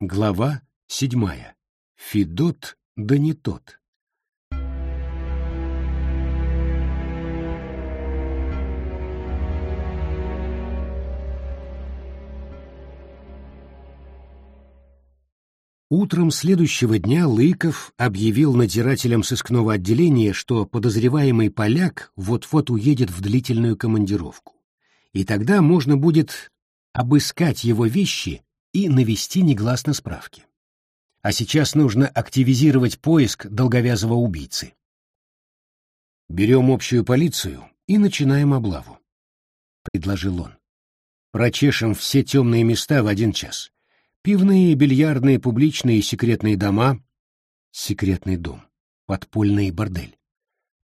Глава седьмая. Федот да не тот. Утром следующего дня Лыков объявил надзирателям сыскного отделения, что подозреваемый поляк вот-вот уедет в длительную командировку. И тогда можно будет обыскать его вещи и навести негласно справки. А сейчас нужно активизировать поиск долговязого убийцы. «Берем общую полицию и начинаем облаву», — предложил он. «Прочешем все темные места в один час. Пивные, бильярдные, публичные и секретные дома. Секретный дом. Подпольный бордель.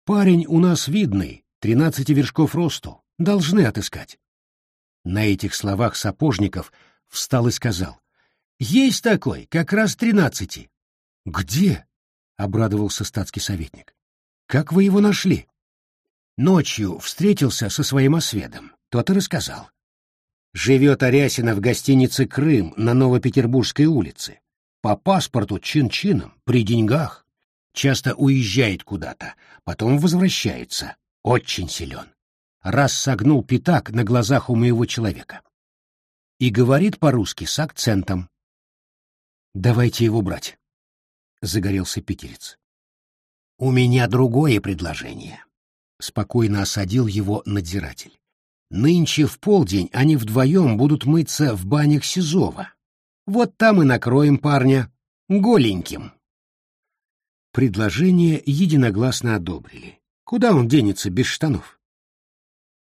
Парень у нас видный, тринадцати вершков росту. Должны отыскать. На этих словах Сапожников встал и сказал. «Есть такой, как раз тринадцати». «Где?» — обрадовался статский советник. «Как вы его нашли?» Ночью встретился со своим осведом. Тот и рассказал. Живет Арясина в гостинице «Крым» на Новопетербургской улице. По паспорту чин-чином, при деньгах. Часто уезжает куда-то, потом возвращается. Очень силен раз согнул пятак на глазах у моего человека. И говорит по-русски с акцентом. «Давайте его брать», — загорелся питерец. «У меня другое предложение», — спокойно осадил его надзиратель. «Нынче в полдень они вдвоем будут мыться в банях Сизова. Вот там и накроем парня голеньким». Предложение единогласно одобрили. Куда он денется без штанов?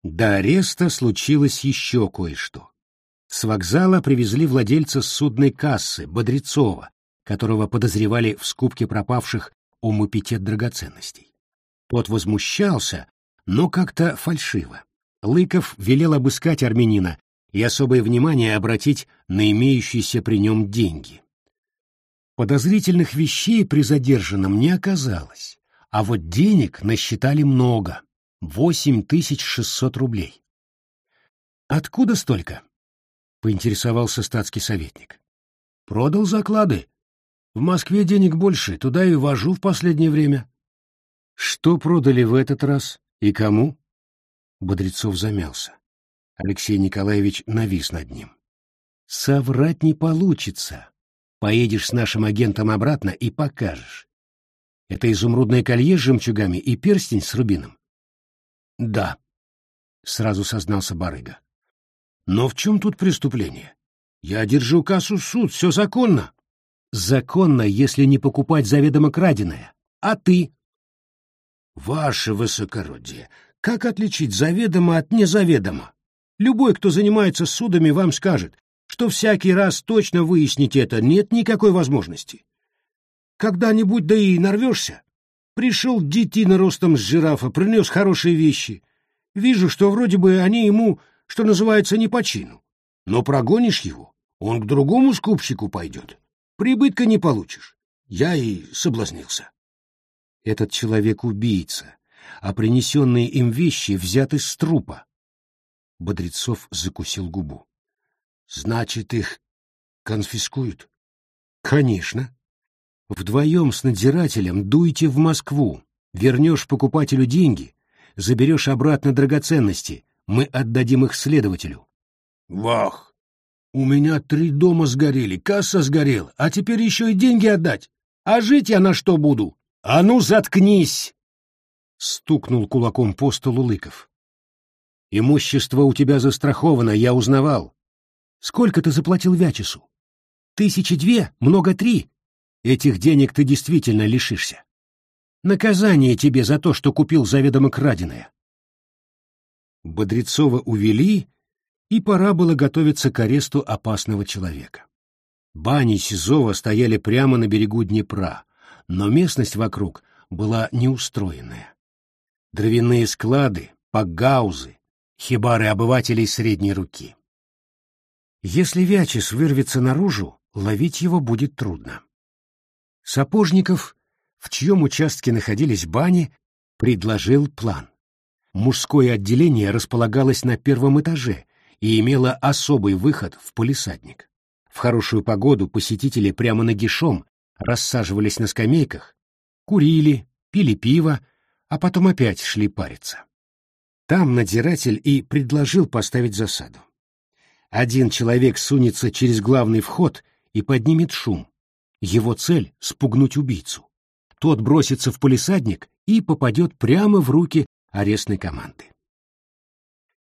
До ареста случилось еще кое-что. С вокзала привезли владельца судной кассы, Бодрецова, которого подозревали в скупке пропавших омупитет драгоценностей. Тот возмущался, но как-то фальшиво. Лыков велел обыскать армянина и особое внимание обратить на имеющиеся при нем деньги. Подозрительных вещей при задержанном не оказалось, а вот денег насчитали много восемь тысяч шестьсот рублей. «Откуда столько?» — поинтересовался статский советник. «Продал заклады. В Москве денег больше, туда и вожу в последнее время». «Что продали в этот раз и кому?» Бодрецов замялся. Алексей Николаевич навис над ним. «Соврать не получится. Поедешь с нашим агентом обратно и покажешь. Это изумрудное колье с жемчугами и перстень с рубином. Да, сразу сознался барыга. Но в чем тут преступление? Я держу кассу в суд, все законно. Законно, если не покупать заведомо краденое. А ты? Ваше высокородие, как отличить заведомо от незаведомо? Любой, кто занимается судами, вам скажет, что всякий раз точно выяснить это нет никакой возможности. Когда-нибудь да и нарвешься, Пришел детина ростом с жирафа, принес хорошие вещи. Вижу, что вроде бы они ему, что называется, не по чину. Но прогонишь его, он к другому скупщику пойдет. Прибытка не получишь. Я и соблазнился. Этот человек убийца, а принесенные им вещи взяты с трупа. Бодрецов закусил губу. Значит, их конфискуют? Конечно. Вдвоем с надзирателем дуйте в Москву, вернешь покупателю деньги, заберешь обратно драгоценности, мы отдадим их следователю. Вах! У меня три дома сгорели, касса сгорела, а теперь еще и деньги отдать. А жить я на что буду? А ну, заткнись! Стукнул кулаком по столу Лыков. Имущество у тебя застраховано, я узнавал. Сколько ты заплатил Вячесу? Тысячи две, много три. Этих денег ты действительно лишишься. Наказание тебе за то, что купил заведомо краденое. Бодрецова увели, и пора было готовиться к аресту опасного человека. Бани Сизова стояли прямо на берегу Днепра, но местность вокруг была неустроенная. Дровяные склады, пагаузы, хибары обывателей средней руки. Если Вячес вырвется наружу, ловить его будет трудно. Сапожников, в чьем участке находились бани, предложил план. Мужское отделение располагалось на первом этаже и имело особый выход в полисадник. В хорошую погоду посетители прямо нагишом рассаживались на скамейках, курили, пили пиво, а потом опять шли париться. Там надзиратель и предложил поставить засаду. Один человек сунется через главный вход и поднимет шум. Его цель — спугнуть убийцу. Тот бросится в полисадник и попадет прямо в руки арестной команды.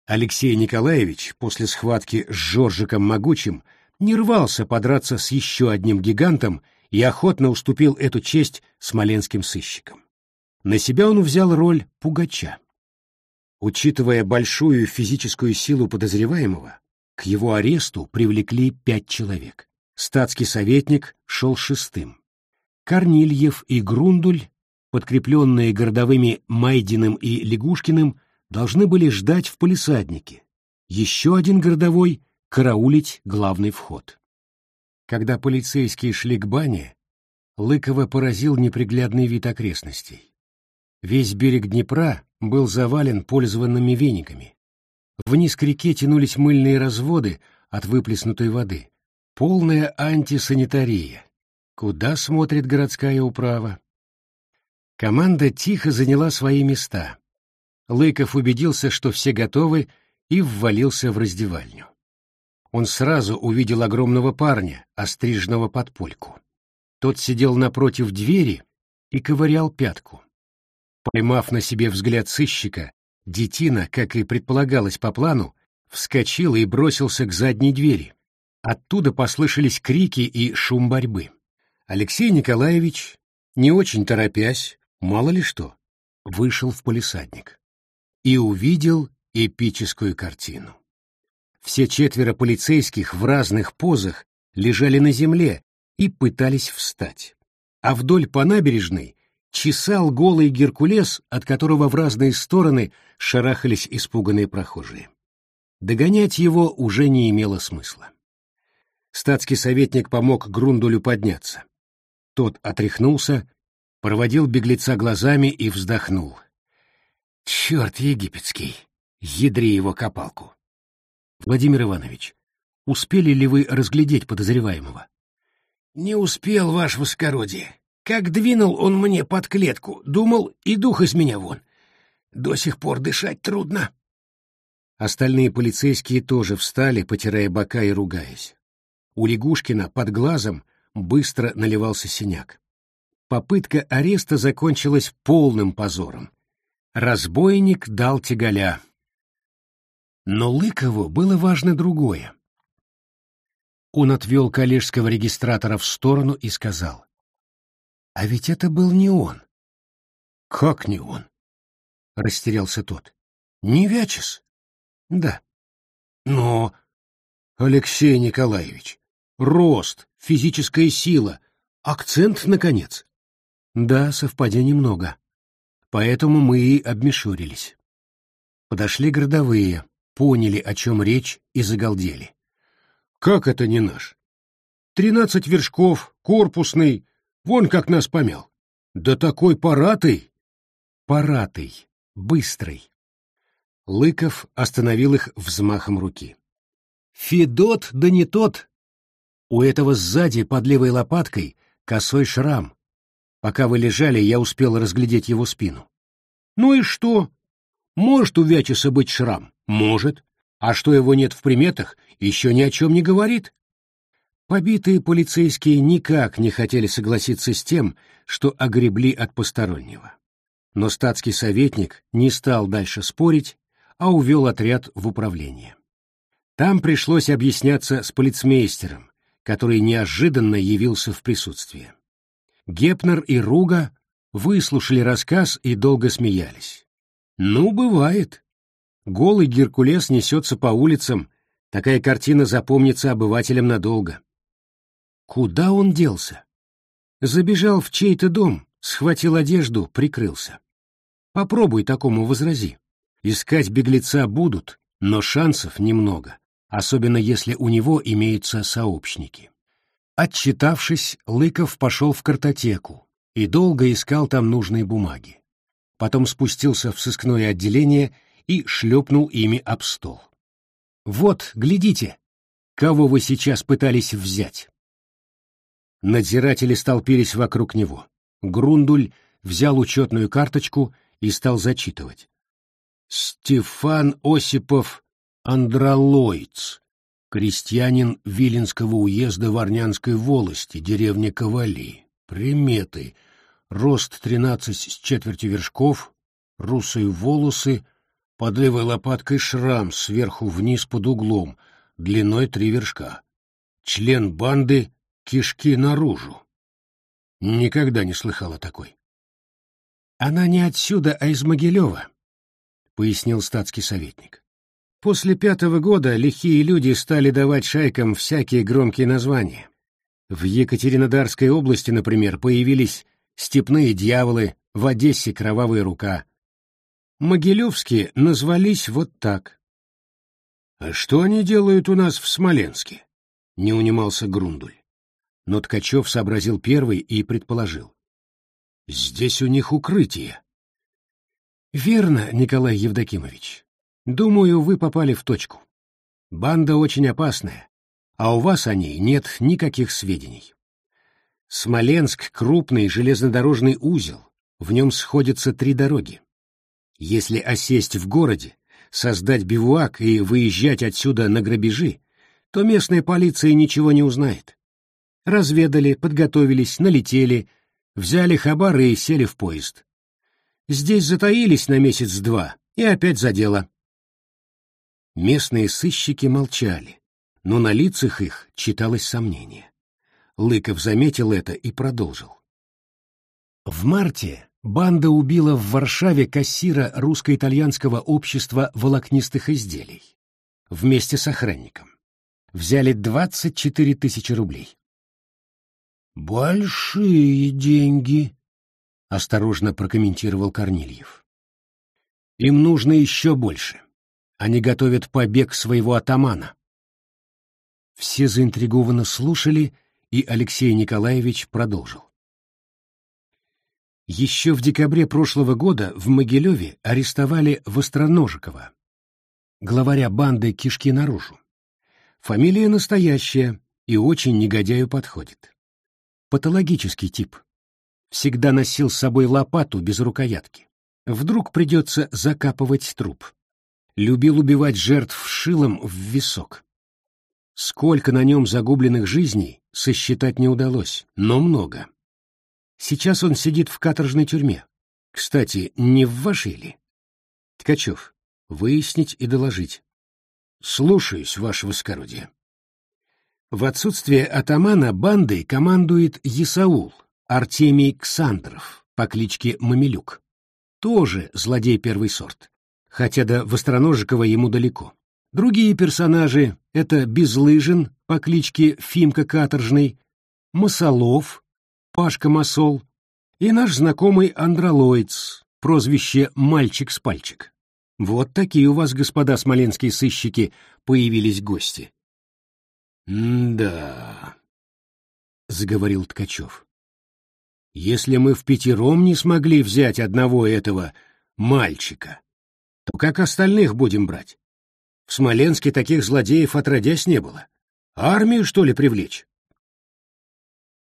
Алексей Николаевич после схватки с Жоржиком Могучим не рвался подраться с еще одним гигантом и охотно уступил эту честь смоленским сыщикам. На себя он взял роль пугача. Учитывая большую физическую силу подозреваемого, к его аресту привлекли пять человек. Статский советник шел шестым. Корнильев и Грундуль, подкрепленные городовыми Майдиным и Лягушкиным, должны были ждать в полисаднике. Еще один городовой — караулить главный вход. Когда полицейские шли к бане, Лыкова поразил неприглядный вид окрестностей. Весь берег Днепра был завален пользованными вениками. Вниз к реке тянулись мыльные разводы от выплеснутой воды. Полная антисанитария. Куда смотрит городская управа? Команда тихо заняла свои места. Лыков убедился, что все готовы, и ввалился в раздевальню. Он сразу увидел огромного парня, остриженного под польку. Тот сидел напротив двери и ковырял пятку. Поймав на себе взгляд сыщика, детина, как и предполагалось по плану, вскочил и бросился к задней двери. Оттуда послышались крики и шум борьбы. Алексей Николаевич, не очень торопясь, мало ли что, вышел в полисадник и увидел эпическую картину. Все четверо полицейских в разных позах лежали на земле и пытались встать. А вдоль по набережной чесал голый Геркулес, от которого в разные стороны шарахались испуганные прохожие. Догонять его уже не имело смысла. Статский советник помог Грундулю подняться. Тот отряхнулся, проводил беглеца глазами и вздохнул. «Черт египетский! Ядри его копалку!» «Владимир Иванович, успели ли вы разглядеть подозреваемого?» «Не успел, ваше воскородие. Как двинул он мне под клетку, думал, и дух из меня вон. До сих пор дышать трудно. Остальные полицейские тоже встали, потирая бока и ругаясь. У Лягушкина под глазом быстро наливался синяк. Попытка ареста закончилась полным позором. Разбойник дал тягаля. Но Лыкову было важно другое. Он отвел коллежского регистратора в сторону и сказал. А ведь это был не он. Как не он? Растерялся тот. Не Вячес? Да. Но, Алексей Николаевич, рост, физическая сила, акцент, наконец. Да, совпадений много. Поэтому мы и обмешурились. Подошли городовые, поняли, о чем речь, и загалдели. Как это не наш? Тринадцать вершков, корпусный, Вон как нас помял. Да такой паратый! Паратый, быстрый. Лыков остановил их взмахом руки. Федот да не тот. У этого сзади под левой лопаткой косой шрам. Пока вы лежали, я успел разглядеть его спину. Ну и что? Может у Вячеса быть шрам? Может. А что его нет в приметах, еще ни о чем не говорит. Побитые полицейские никак не хотели согласиться с тем, что огребли от постороннего. Но статский советник не стал дальше спорить, а увел отряд в управление. Там пришлось объясняться с полицмейстером, который неожиданно явился в присутствии. Гепнер и Руга выслушали рассказ и долго смеялись. Ну, бывает. Голый Геркулес несется по улицам, такая картина запомнится обывателям надолго. Куда он делся? Забежал в чей-то дом, схватил одежду, прикрылся. Попробуй такому возрази. Искать беглеца будут, но шансов немного, особенно если у него имеются сообщники. Отчитавшись, Лыков пошел в картотеку и долго искал там нужные бумаги. Потом спустился в сыскное отделение и шлепнул ими об стол. «Вот, глядите!» кого вы сейчас пытались взять. Надзиратели столпились вокруг него. Грундуль взял учетную карточку и стал зачитывать. Стефан Осипов Андролойц, крестьянин Виленского уезда Варнянской волости, деревня Ковали. Приметы. Рост тринадцать с четвертью вершков, русые волосы, под левой лопаткой шрам сверху вниз под углом, длиной три вершка. Член банды кишки наружу. Никогда не слыхала такой. Она не отсюда, а из Могилева, — пояснил статский советник. После пятого года лихие люди стали давать шайкам всякие громкие названия. В Екатеринодарской области, например, появились степные дьяволы, в Одессе кровавая рука. Могилевские назвались вот так. «А что они делают у нас в Смоленске?» — не унимался Грундуль. Но Ткачев сообразил первый и предположил. «Здесь у них укрытие». «Верно, Николай Евдокимович. Думаю, вы попали в точку. Банда очень опасная, а у вас о ней нет никаких сведений. Смоленск — крупный железнодорожный узел, в нем сходятся три дороги. Если осесть в городе, создать бивуак и выезжать отсюда на грабежи, то местная полиция ничего не узнает. Разведали, подготовились, налетели, взяли хабары и сели в поезд. Здесь затаились на месяц-два и опять за дело. Местные сыщики молчали, но на лицах их читалось сомнение. Лыков заметил это и продолжил. В марте банда убила в Варшаве кассира русско-итальянского общества волокнистых изделий вместе с охранником. Взяли 24 тысячи рублей. «Большие деньги», — осторожно прокомментировал Корнильев. «Им нужно еще больше. Они готовят побег своего атамана». Все заинтригованно слушали, и Алексей Николаевич продолжил. Еще в декабре прошлого года в Могилеве арестовали Востроножикова, главаря банды «Кишки наружу». Фамилия настоящая и очень негодяю подходит патологический тип. Всегда носил с собой лопату без рукоятки. Вдруг придется закапывать труп. Любил убивать жертв шилом в висок. Сколько на нем загубленных жизней, сосчитать не удалось, но много. Сейчас он сидит в каторжной тюрьме. Кстати, не в вашей ли? Ткачев, выяснить и доложить. Слушаюсь, ваше воскородие. В отсутствие атамана бандой командует Исаул, Артемий Ксандров, по кличке Мамилюк. Тоже злодей первый сорт, хотя до Востроножикова ему далеко. Другие персонажи — это Безлыжин по кличке Фимка Каторжный, Масолов, Пашка Масол и наш знакомый Андролоиц, прозвище «Мальчик с пальчик». Вот такие у вас, господа смоленские сыщики, появились гости. «Да», — заговорил Ткачев. «Если мы в пятером не смогли взять одного этого мальчика, то как остальных будем брать? В Смоленске таких злодеев отродясь не было. Армию, что ли, привлечь?»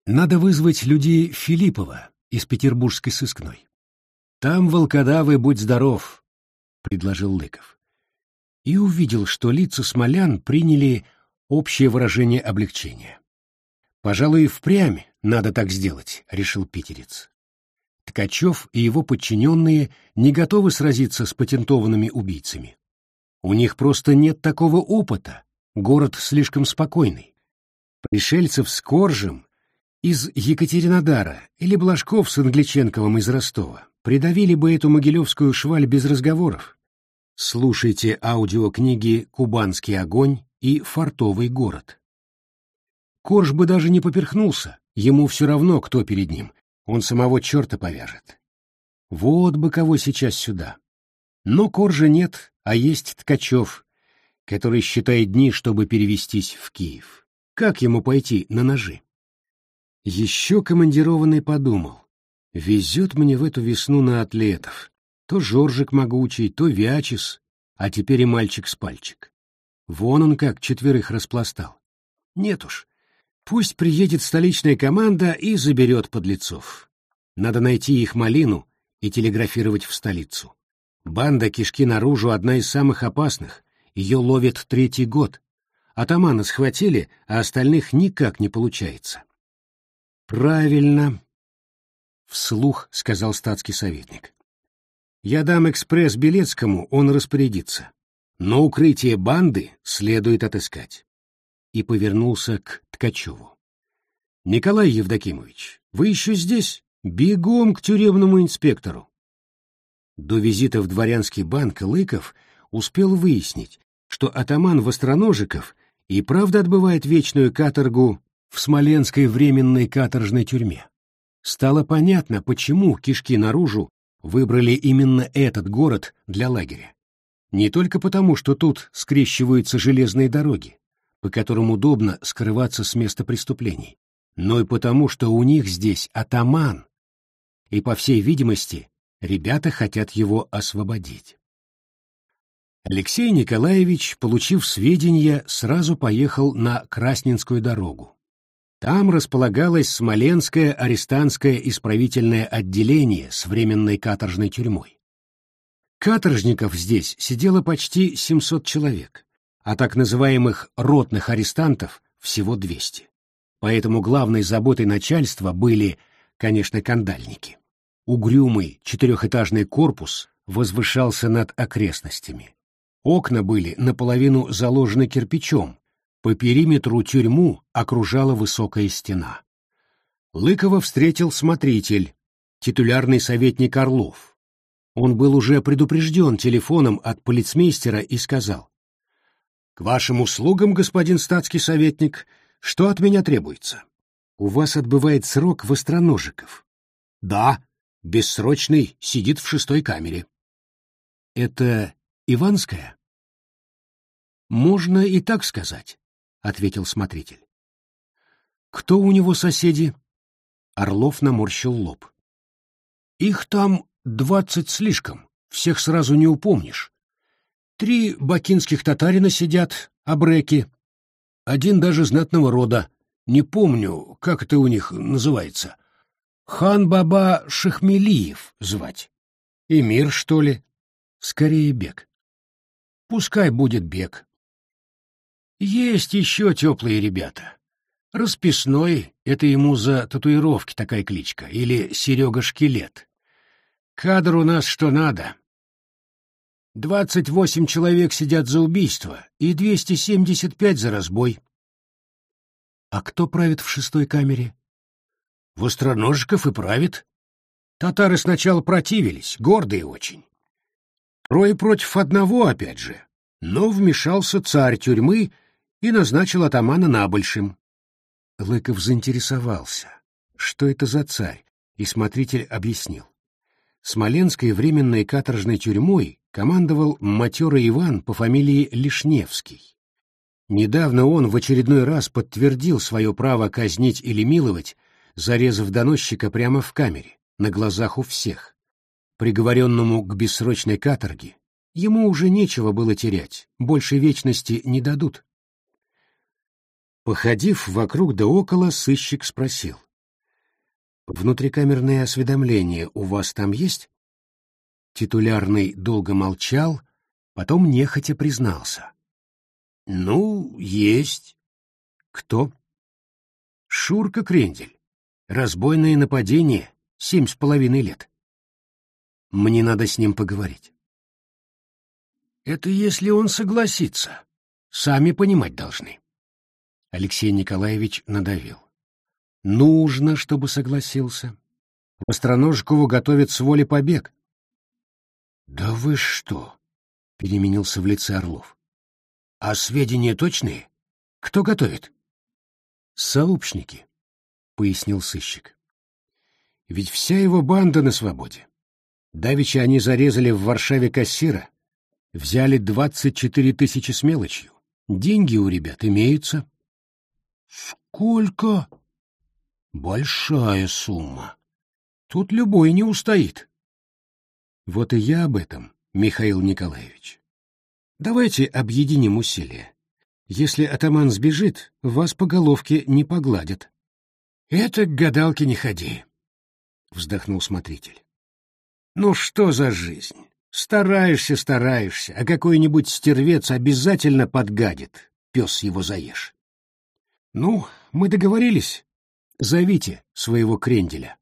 «Надо вызвать людей Филиппова из петербургской сыскной. Там волкодавы, будь здоров», — предложил Лыков. И увидел, что лица смолян приняли общее выражение облегчения. «Пожалуй, впрямь надо так сделать», — решил питерец. Ткачев и его подчиненные не готовы сразиться с патентованными убийцами. У них просто нет такого опыта, город слишком спокойный. Пришельцев с Коржем из Екатеринодара или Блажков с Англиченковым из Ростова придавили бы эту могилевскую шваль без разговоров. Слушайте аудиокниги «Кубанский огонь» и фартовый город. Корж бы даже не поперхнулся, ему все равно, кто перед ним, он самого черта повяжет. Вот бы кого сейчас сюда. Но Коржа нет, а есть Ткачев, который считает дни, чтобы перевестись в Киев. Как ему пойти на ножи? Еще командированный подумал. Везет мне в эту весну на атлетов. То Жоржик могучий, то Вячес, а теперь и мальчик с пальчик. Вон он как четверых распластал. Нет уж. Пусть приедет столичная команда и заберет подлецов. Надо найти их малину и телеграфировать в столицу. Банда кишки наружу одна из самых опасных. Ее ловят третий год. Атамана схватили, а остальных никак не получается. Правильно, вслух сказал статский советник. Я дам экспресс Белецкому, он распорядится. Но укрытие банды следует отыскать. И повернулся к Ткачеву. Николай Евдокимович, вы еще здесь? Бегом к тюремному инспектору. До визита в дворянский банк Лыков успел выяснить, что атаман Востроножиков и правда отбывает вечную каторгу в Смоленской временной каторжной тюрьме. Стало понятно, почему кишки наружу выбрали именно этот город для лагеря. Не только потому, что тут скрещиваются железные дороги, по которым удобно скрываться с места преступлений, но и потому, что у них здесь атаман, и, по всей видимости, ребята хотят его освободить. Алексей Николаевич, получив сведения, сразу поехал на Красненскую дорогу. Там располагалось Смоленское арестантское исправительное отделение с временной каторжной тюрьмой. Каторжников здесь сидело почти 700 человек, а так называемых ротных арестантов всего 200. Поэтому главной заботой начальства были конечно, кандальники. Угрюмый четырехэтажный корпус возвышался над окрестностями. Окна были наполовину заложены кирпичом, по периметру тюрьму окружала высокая стена. Лыкова встретил смотритель, титулярный советник Орлов. Он был уже предупрежден телефоном от полицмейстера и сказал, «К вашим услугам, господин статский советник, что от меня требуется?» У вас отбывает срок Востроножиков. Да, бессрочный, сидит в шестой камере. Это Иванская? Можно и так сказать, ответил смотритель. Кто у него соседи? Орлов наморщил лоб. Их там двадцать слишком, всех сразу не упомнишь. Три бакинских татарина сидят, абреки. Один даже знатного рода, не помню, как это у них называется. Хан-баба Шахмелиев звать. Эмир, что ли? Скорее бег. Пускай будет бег. Есть еще теплые ребята. Расписной — это ему за татуировки такая кличка, или Серега-шкелет. Кадр у нас что надо. Двадцать восемь человек сидят за убийство и двести семьдесят пять за разбой. А кто правит в шестой камере? Востроножиков и правит. Татары сначала противились, гордые очень. Трое против одного, опять же. Но вмешался царь тюрьмы и назначил атамана набольшим. Лыков заинтересовался, что это за царь, и смотритель объяснил. Смоленской временной каторжной тюрьмой командовал матерый Иван по фамилии Лишневский. Недавно он в очередной раз подтвердил свое право казнить или миловать, зарезав доносчика прямо в камере, на глазах у всех. Приговоренному к бессрочной каторге, ему уже нечего было терять, больше вечности не дадут. Походив вокруг да около, сыщик спросил. «Внутрикамерное осведомление у вас там есть?» Титулярный долго молчал, потом нехотя признался. Ну, есть. Кто? Шурка Крендель. Разбойное нападение, семь с половиной лет. Мне надо с ним поговорить. Это если он согласится. Сами понимать должны. Алексей Николаевич надавил. Нужно, чтобы согласился. Востроножкову готовят с воли побег. Да вы что? Переменился в лице Орлов. А сведения точные? Кто готовит? Сообщники, пояснил сыщик. Ведь вся его банда на свободе. Давича они зарезали в Варшаве кассира, взяли двадцать четыре тысячи с мелочью. Деньги у ребят имеются. Сколько? Большая сумма. Тут любой не устоит. Вот и я об этом, Михаил Николаевич. Давайте объединим усилия. Если атаман сбежит, вас по головке не погладят. — Это к гадалке не ходи, — вздохнул смотритель. — Ну что за жизнь? Стараешься, стараешься, а какой-нибудь стервец обязательно подгадит, пес его заешь. Ну, мы договорились. Зовите своего кренделя.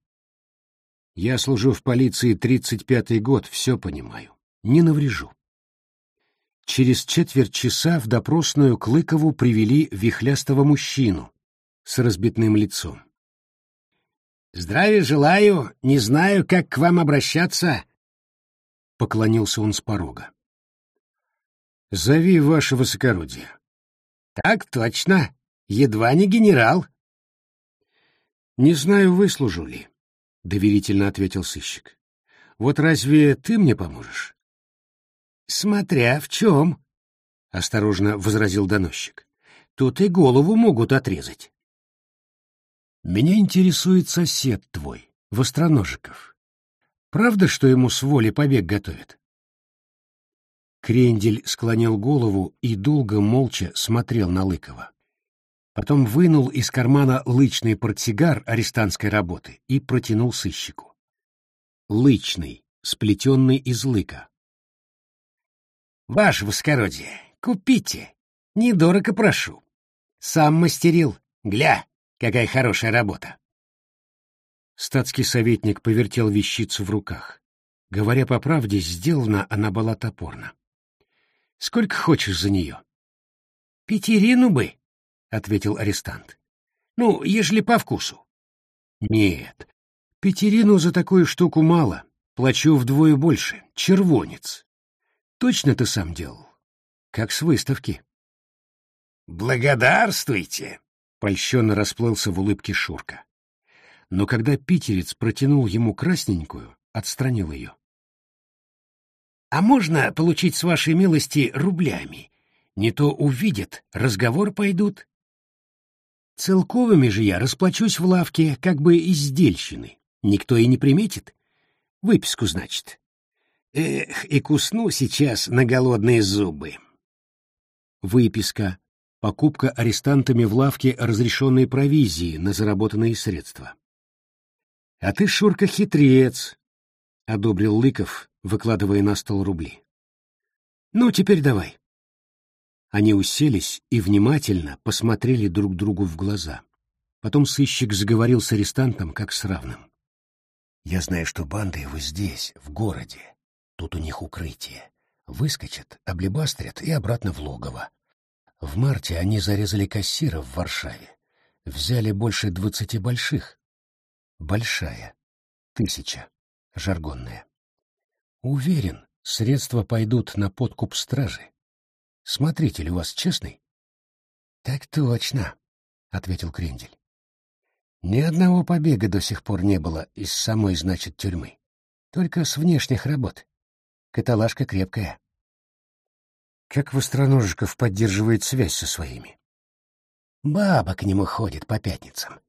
Я служу в полиции тридцать пятый год, все понимаю. Не наврежу. Через четверть часа в допросную Клыкову привели вихлястого мужчину с разбитным лицом. «Здравия желаю, не знаю, как к вам обращаться», — поклонился он с порога. «Зови ваше высокородие». «Так точно. Едва не генерал». «Не знаю, выслужу ли», — доверительно ответил сыщик. «Вот разве ты мне поможешь?» «Смотря в чем», — осторожно возразил доносчик. «Тут и голову могут отрезать». «Меня интересует сосед твой, Востроножиков. Правда, что ему с воли побег готовят?» Крендель склонил голову и долго молча смотрел на Лыкова. Потом вынул из кармана лычный портсигар арестантской работы и протянул сыщику. Лычный, сплетенный из лыка. «Ваше воскородие, купите, недорого прошу. Сам мастерил, гля, какая хорошая работа». Статский советник повертел вещицу в руках. Говоря по правде, сделана она была топорно. «Сколько хочешь за нее?» «Пятерину бы», ответил арестант. Ну, ежели по вкусу. Нет, пятерину за такую штуку мало. Плачу вдвое больше. Червонец. Точно ты сам делал? Как с выставки. Благодарствуйте! Польщенно расплылся в улыбке Шурка. Но когда питерец протянул ему красненькую, отстранил ее. «А можно получить с вашей милости рублями? Не то увидят, разговор пойдут, Целковыми же я расплачусь в лавке, как бы издельщины. Никто и не приметит. Выписку, значит. Эх, и кусну сейчас на голодные зубы. Выписка. Покупка арестантами в лавке разрешенной провизии на заработанные средства. — А ты, Шурка, хитрец, — одобрил Лыков, выкладывая на стол рубли. — Ну, теперь давай. Они уселись и внимательно посмотрели друг другу в глаза. Потом сыщик заговорил с арестантом как с равным. «Я знаю, что банда его здесь, в городе. Тут у них укрытие. Выскочат, облебастрят и обратно в логово. В марте они зарезали кассира в Варшаве. Взяли больше двадцати больших. Большая. Тысяча. Жаргонная. Уверен, средства пойдут на подкуп стражи. Смотритель у вас честный? — Так точно, — ответил Крендель. Ни одного побега до сих пор не было из самой, значит, тюрьмы. Только с внешних работ. Каталажка крепкая. Как Востроножиков поддерживает связь со своими? Баба к нему ходит по пятницам.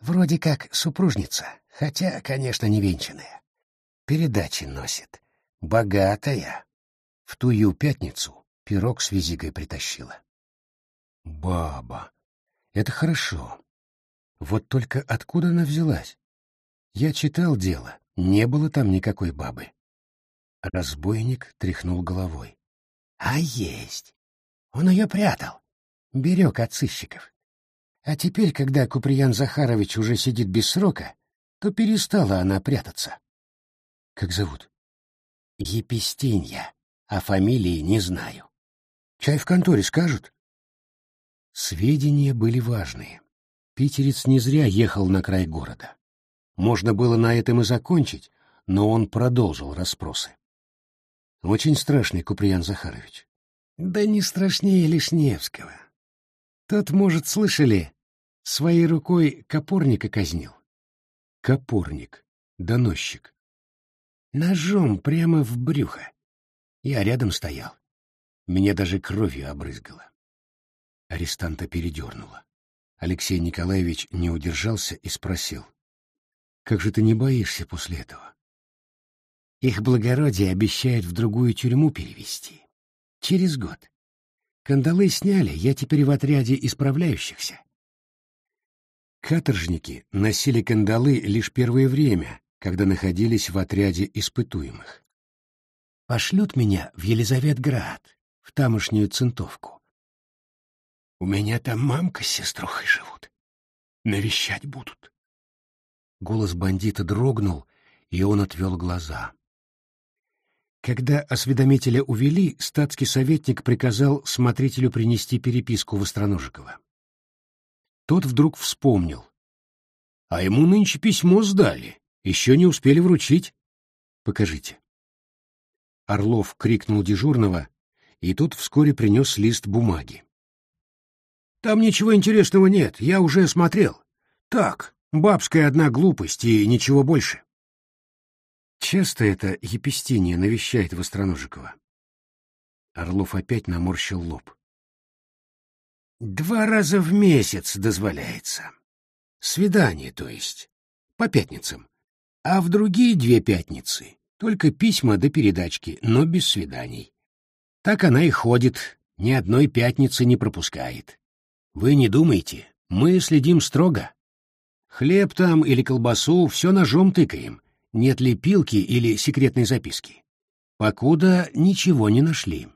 Вроде как супружница, хотя, конечно, не венчанная. Передачи носит. Богатая. В тую пятницу пирог с визикой притащила. Баба. Это хорошо. Вот только откуда она взялась? Я читал дело, не было там никакой бабы. Разбойник тряхнул головой. А есть. Он ее прятал. Берег от сыщиков. А теперь, когда Куприян Захарович уже сидит без срока, то перестала она прятаться. Как зовут? Епистинья, а фамилии не знаю. Чай в конторе скажут? Сведения были важные. Питерец не зря ехал на край города. Можно было на этом и закончить, но он продолжил расспросы. Очень страшный Куприян Захарович. Да не страшнее Лишневского. Тот, может, слышали, своей рукой копорника казнил. Копорник, доносчик. Ножом прямо в брюхо. Я рядом стоял. Меня даже кровью обрызгало. Арестанта передернуло. Алексей Николаевич не удержался и спросил. «Как же ты не боишься после этого?» «Их благородие обещает в другую тюрьму перевести. Через год. Кандалы сняли, я теперь в отряде исправляющихся. Каторжники носили кандалы лишь первое время, когда находились в отряде испытуемых. Пошлют меня в Елизаветград, в тамошнюю центовку. У меня там мамка с сеструхой живут. Навещать будут. Голос бандита дрогнул, и он отвел глаза. Когда осведомителя увели, статский советник приказал смотрителю принести переписку Востроножикова. Тот вдруг вспомнил. А ему нынче письмо сдали, еще не успели вручить. Покажите. Орлов крикнул дежурного, и тот вскоре принес лист бумаги. Там ничего интересного нет, я уже смотрел. Так, бабская одна глупость и ничего больше. Часто это Епистиния навещает Востроножикова. Орлов опять наморщил лоб. Два раза в месяц дозволяется. Свидание, то есть. По пятницам. А в другие две пятницы только письма до передачки, но без свиданий. Так она и ходит, ни одной пятницы не пропускает. Вы не думайте, мы следим строго. Хлеб там или колбасу все ножом тыкаем, нет ли пилки или секретной записки. Покуда ничего не нашли.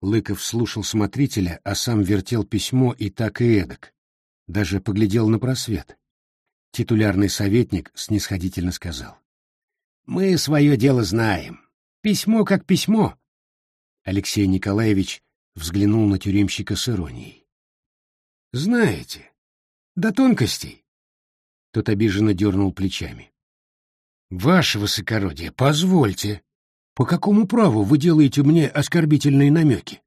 Лыков слушал смотрителя, а сам вертел письмо и так и эдак. Даже поглядел на просвет. Титулярный советник снисходительно сказал. «Мы свое дело знаем. Письмо как письмо». Алексей Николаевич взглянул на тюремщика с иронией. «Знаете, до тонкостей». Тот обиженно дернул плечами. «Ваше высокородие, позвольте. По какому праву вы делаете мне оскорбительные намеки?»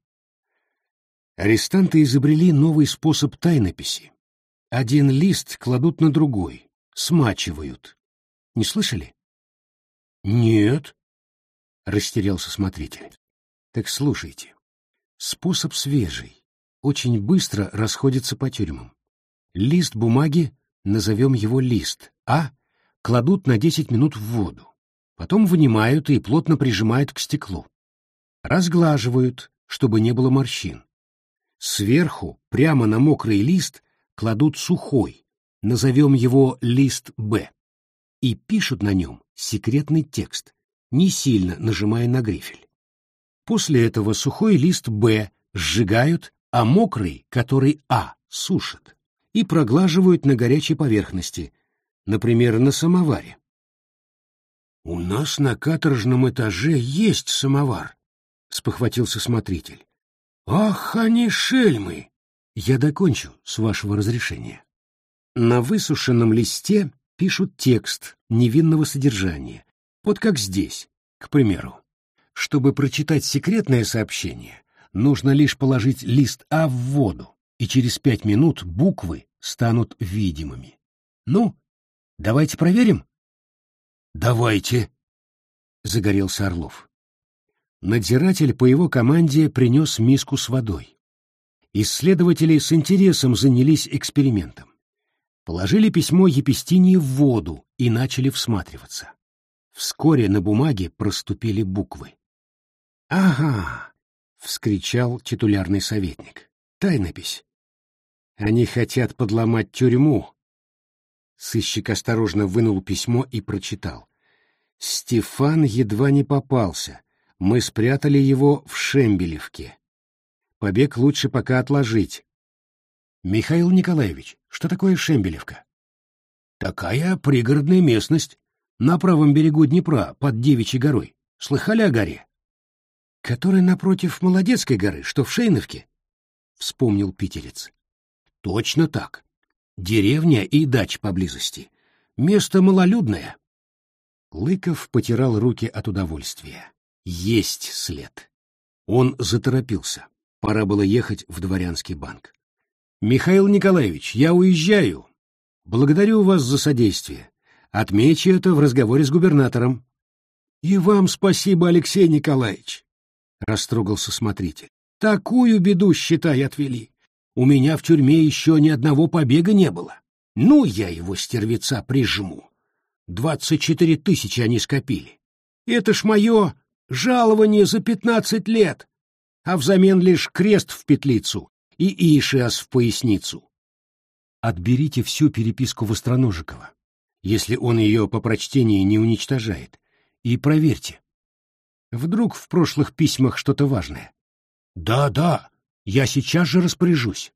Арестанты изобрели новый способ тайнописи. Один лист кладут на другой, смачивают. Не слышали? «Нет», — растерялся смотритель. «Так слушайте. Способ свежий, очень быстро расходится по тюрьмам. Лист бумаги, назовем его лист, а кладут на 10 минут в воду, потом вынимают и плотно прижимают к стеклу. Разглаживают, чтобы не было морщин. Сверху, прямо на мокрый лист, кладут сухой, назовем его лист «Б», и пишут на нем секретный текст, не сильно нажимая на грифель. После этого сухой лист «Б» сжигают, а мокрый, который «А», сушат и проглаживают на горячей поверхности, например, на самоваре. «У нас на каторжном этаже есть самовар», — спохватился смотритель. «Ах, они шельмы!» «Я докончу, с вашего разрешения». На высушенном листе пишут текст невинного содержания, вот как здесь, к примеру. Чтобы прочитать секретное сообщение, нужно лишь положить лист А в воду, и через пять минут буквы станут видимыми. Ну, Давайте проверим? Давайте, загорелся Орлов. Надзиратель по его команде принес миску с водой. Исследователи с интересом занялись экспериментом. Положили письмо Епистинии в воду и начали всматриваться. Вскоре на бумаге проступили буквы. «Ага!» — вскричал титулярный советник. «Тайнопись. Они хотят подломать тюрьму, Сыщик осторожно вынул письмо и прочитал. «Стефан едва не попался. Мы спрятали его в Шембелевке. Побег лучше пока отложить». «Михаил Николаевич, что такое Шембелевка?» «Такая пригородная местность. На правом берегу Днепра, под Девичьей горой. Слыхали о горе?» «Которая напротив Молодецкой горы, что в Шейновке?» — вспомнил питерец. «Точно так деревня и дач поблизости. Место малолюдное. Лыков потирал руки от удовольствия. Есть след. Он заторопился. Пора было ехать в дворянский банк. «Михаил Николаевич, я уезжаю. Благодарю вас за содействие. Отмечу это в разговоре с губернатором». «И вам спасибо, Алексей Николаевич», — растрогался смотритель. «Такую беду, считай, отвели. У меня в тюрьме еще ни одного побега не было. Ну, я его, стервеца, прижму. Двадцать четыре тысячи они скопили. Это ж мое жалование за пятнадцать лет. а взамен лишь крест в петлицу и ишиас в поясницу. Отберите всю переписку Востроножикова, если он ее по прочтении не уничтожает, и проверьте. Вдруг в прошлых письмах что-то важное. Да, да, я сейчас же распоряжусь.